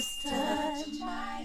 Just touch, my